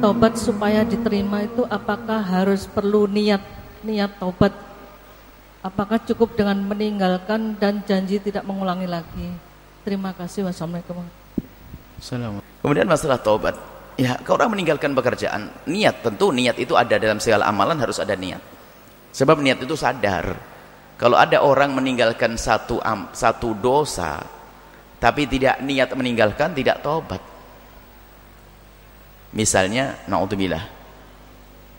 tobat supaya diterima itu apakah harus perlu niat niat tobat? Apakah cukup dengan meninggalkan dan janji tidak mengulangi lagi? Terima kasih. Wassalamualaikum. Kemudian masalah tobat. Ya, kalau orang meninggalkan pekerjaan, niat tentu niat itu ada dalam segala amalan harus ada niat. Sebab niat itu sadar. Kalau ada orang meninggalkan satu satu dosa tapi tidak niat meninggalkan, tidak tobat. Misalnya, naudzubillah.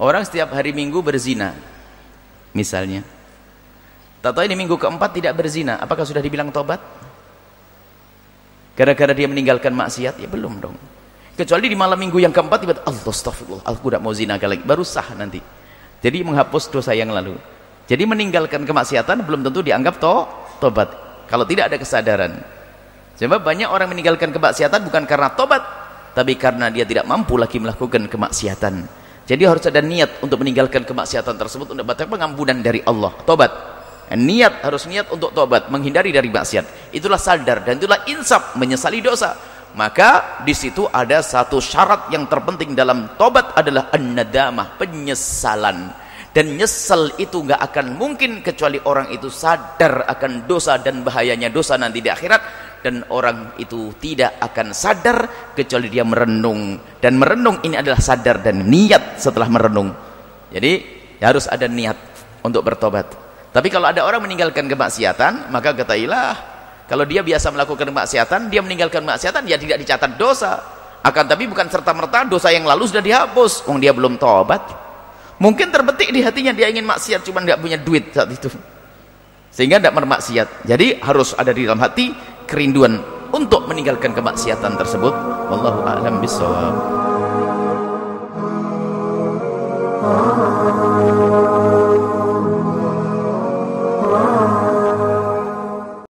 Orang setiap hari Minggu berzina. Misalnya. Tahu ini minggu keempat tidak berzina, apakah sudah dibilang tobat? Gara-gara dia meninggalkan maksiat, ya belum dong. Kecuali di malam minggu yang keempat tiba Allah astagfirullah, aku tidak mau zina lagi, baru sah nanti. Jadi menghapus dosa yang lalu. Jadi meninggalkan kemaksiatan belum tentu dianggap to tobat. Kalau tidak ada kesadaran. Sebab banyak orang meninggalkan kemaksiatan bukan karena tobat, tapi karena dia tidak mampu lagi melakukan kemaksiatan. Jadi harus ada niat untuk meninggalkan kemaksiatan tersebut untuk dapat pengampunan dari Allah. Tobat. Niat harus niat untuk tobat, menghindari dari maksiat. Itulah sadar dan itulah insaf, menyesali dosa. Maka di situ ada satu syarat yang terpenting dalam tobat adalah an-nadamah, penyesalan. Dan nyesal itu nggak akan mungkin kecuali orang itu sadar akan dosa dan bahayanya dosa nanti di akhirat dan orang itu tidak akan sadar kecuali dia merenung. Dan merenung ini adalah sadar dan niat setelah merenung. Jadi harus ada niat untuk bertobat. Tapi kalau ada orang meninggalkan kemaksiatan maka katailah kalau dia biasa melakukan kemaksiatan dia meninggalkan kemaksiatan ya tidak dicatat dosa. Akan tapi bukan serta-merta dosa yang lalu sudah dihapus. Oh, dia belum tobat. Mungkin terbetik di hatinya dia ingin maksiat cuma nggak punya duit saat itu. Sehingga tidak bermaksiat. Jadi harus ada di dalam hati kerinduan untuk meninggalkan kemaksiatan tersebut. Wallahu a'lam bissawab